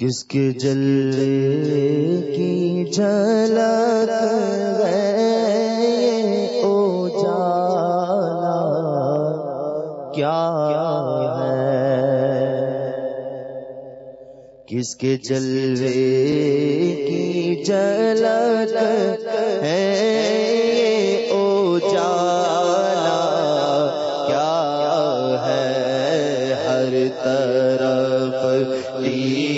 کس کے جلے کی جھلک او جالا کیا ہے؟ کس کے جلوے کی جھلک ہے او جالا کیا ہے ہر طرف دیدار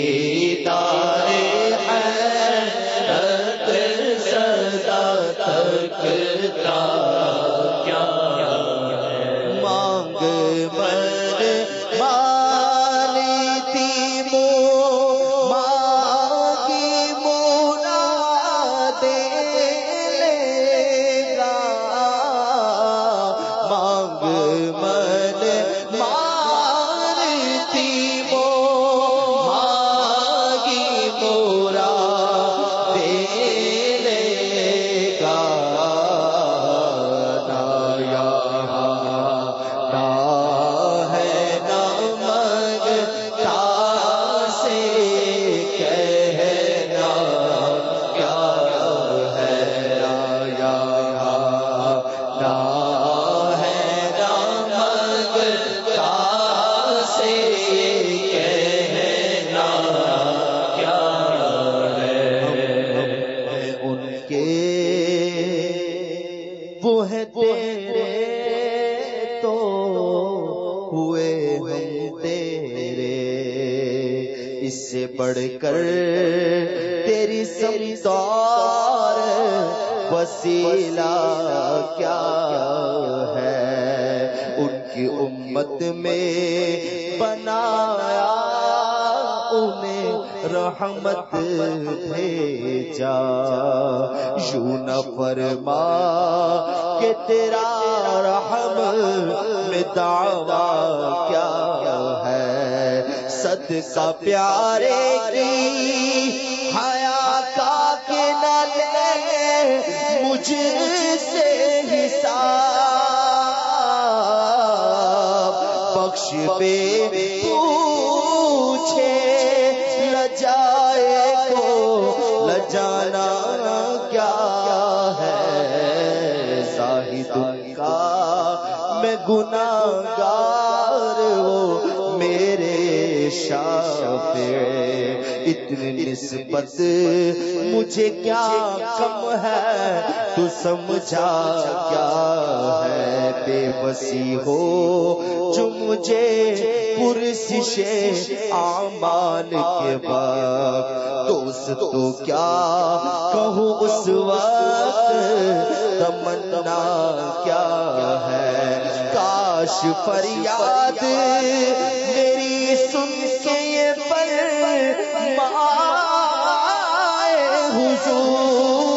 مانگ سے بڑھ کر تیری سمسار وسیلہ کیا ہے؟ ان کی امت میں بنایا انہیں رحمت بھیجا۔ یوں نہ فرما کہ تیرا رحم میں دعویٰ کیا ہے صد پیارے کی حیا کا کے نہ لے مجھ سے حساب بخش پہ پوچھے لجائے کو لجانا کیا ہے؟ زاہد کا میں گناہگار وہ میرے شافع اتنی نسبت مجھے کیا کم ہے؟ تو سمجھا کیا ہے؟ بے بسی ہو جو مجھے پرسش آمان کے بعد۔ دوست تو کیا کہوں اس وقت؟ تمنا کیا کاش فریاد میری سن کے یہ پر حضور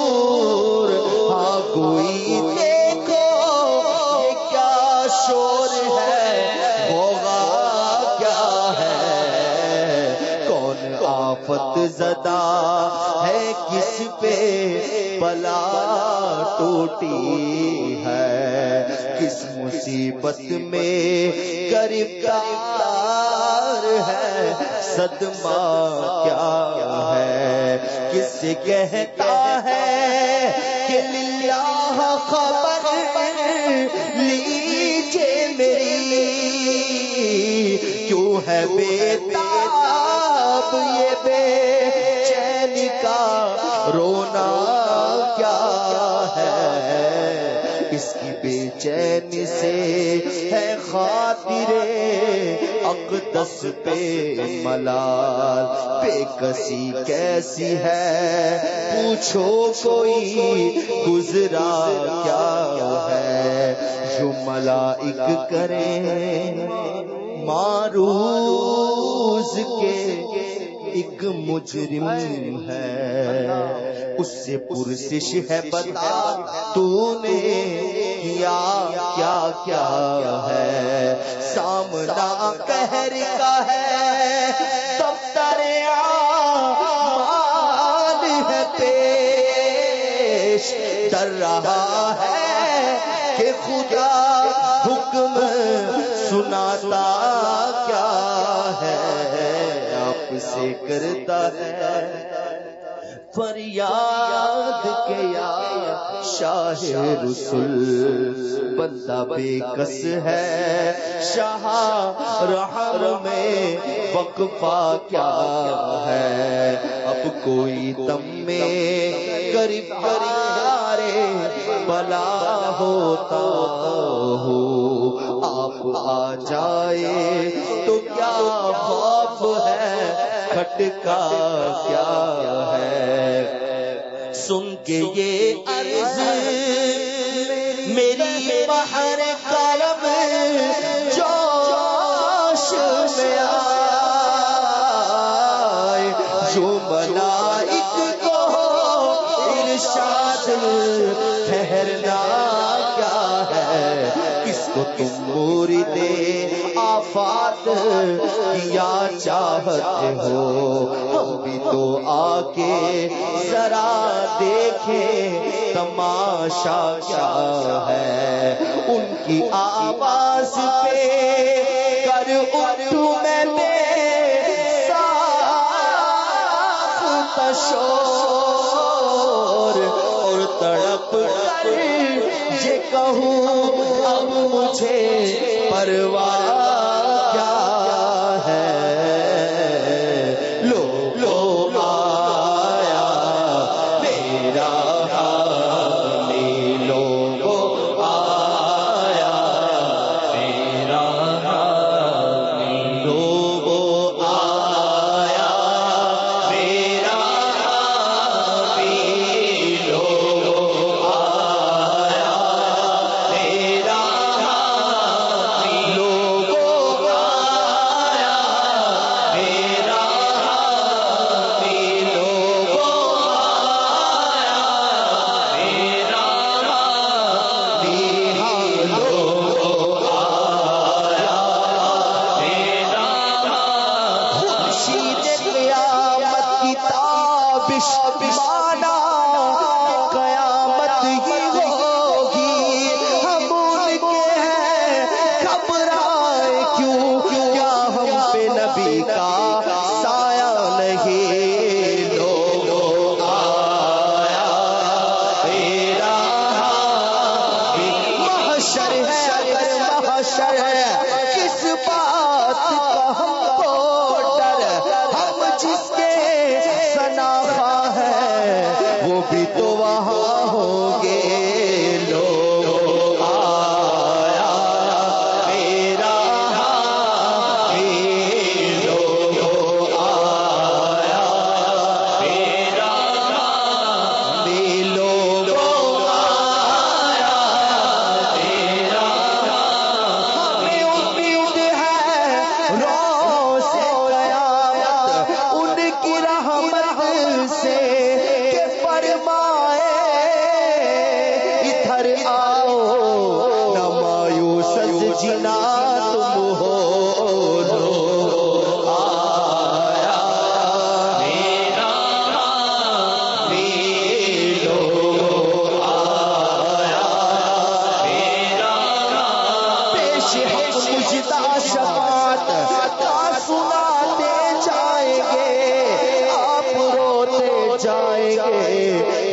زدہ ہے کس پہ بلا ٹوٹی ہے؟ کس مصیبت میں گرفتار ہے؟ صدمہ کیا ہے؟ کس کہتا ہے کہ للہ خبر لیجیے میری؟ کیوں ہے بے تاب یہ بے چین کا رونا کیا ہے؟ اس کی بے چین سے ہے خاطر اقدس پہ ملال۔ بے کسی کیسی ہے؟ پوچھو کوئی گزرا کیا جو ملائک کریں، معروض کے ایک مجرم ہے۔ اس سے پرسش ہے بتا تو نے کیا کیا کیا ہے۔ سامنا کہر کا ہے، دفتر آمال ہے پیش۔ ڈر رہا ہے کہ خدا حکم سناتا کیا ہے؟ آپ سے کرتا ہے فریاد کے یا شاہ رسول، بندہ بے کس ہے۔ شاہ رحم میں وقفہ کیا ہے؟ اب کوئی تم میں قریب کرے بلا ہوتا ہو۔ آپ آ جائے تو کیا خوف ہے؟ کھٹکا کیا ہے؟ سن کے یہ عرض میری بہر کالم جوش میں آئے۔ جو ملائک کو ارشاد ٹھہرنا ہے کس کو تم موری دے آفات کیا چاہتے ہو؟ ہم بھی تو آ کے ذرا دیکھیں تماشا کیا ہے۔ ان کی آواز پہ کر اٹھوں میں بے شور اور تڑپ سے مجھے پرواہ نہ مایوس جنا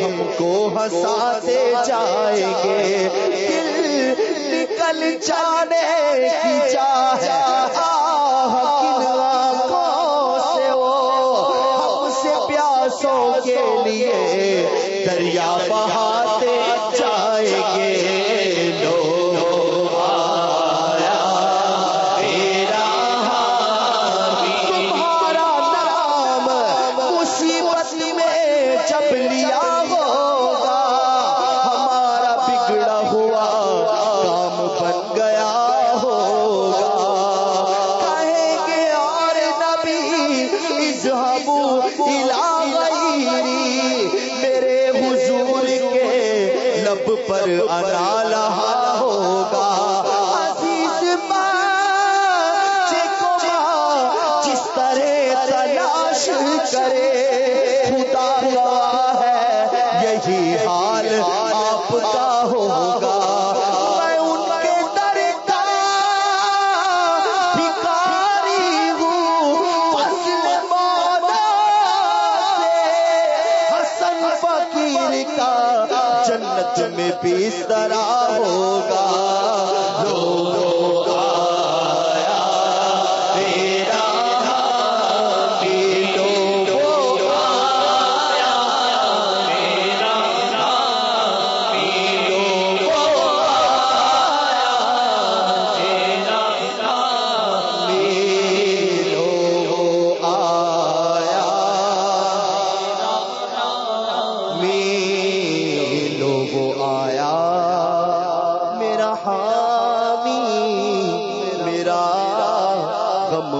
ہم کو ہنساتے جائیں گے۔ دل نکل جانے کی چاہے سے وہ ہم سے پیاسوں کے لیے۔ دریا بہا کرے۔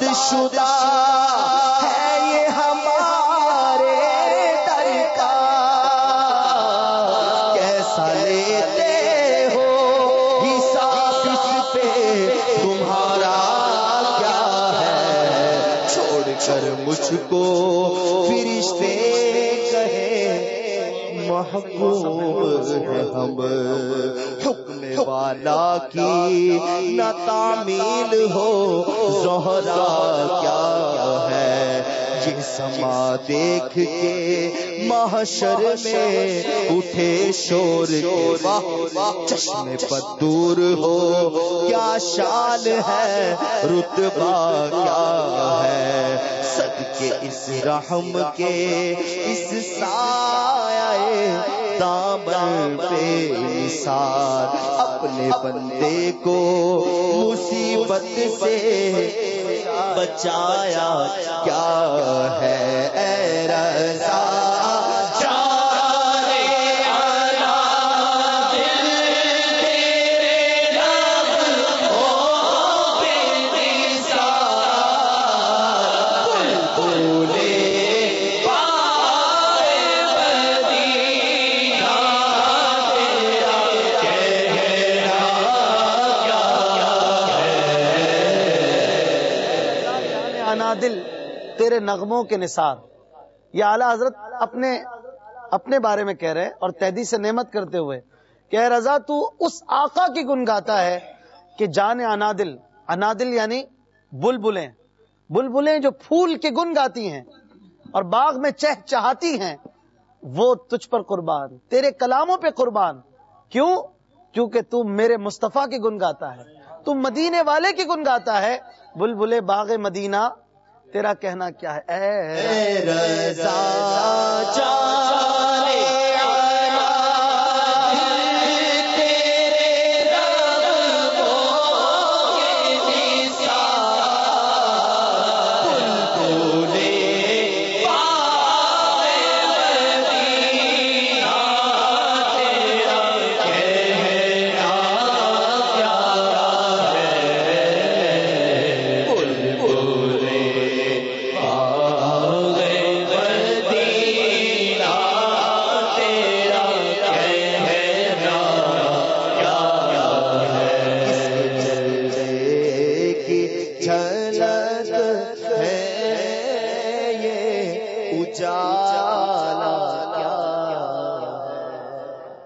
بد شدہ ہے یہ ہمارے طریقہ۔ کیسا لیتے ہو حساب اس پہ؟ تمہارا کیا ہے؟ چھوڑ کر مجھ کو فرشتے کہے محبوب ہے ہم۔ والا کی نہ تعمیل ہو، زہرا کیا ہے؟ سما دیکھ کے محشر میں اٹھے شور چشمے پر دور ہو، کیا شال ہے؟ رتبہ کیا ہے؟ سد کے اس رحم کے اس سائے دامن پہ نثار اپنے بندے کو مصیبت سے بچایا کیا ہے؟ اے رضا۔ نغموں کے نثار۔ یہ اعلیٰ حضرت اپنے اپنے بارے میں کہہ رہے اور تحدی سے نعمت کرتے ہوئے کہ اے رضا تو اس آقا کی گن گاتا ہے کہ جان انادل۔ انادل یعنی بلبلیں۔ بلبلیں جو پھول کے گن گاتی ہیں اور باغ میں چہ چاہتی ہیں، وہ تجھ پر قربان۔ تیرے کلاموں پہ قربان۔ کیوں؟ کیونکہ تو میرے مصطفیٰ کی گن گاتا ہے۔ تو مدینے والے کی گن گاتا ہے۔ بلبلے باغ مدینہ تیرا کہنا کیا ہے؟ اے رضا چارے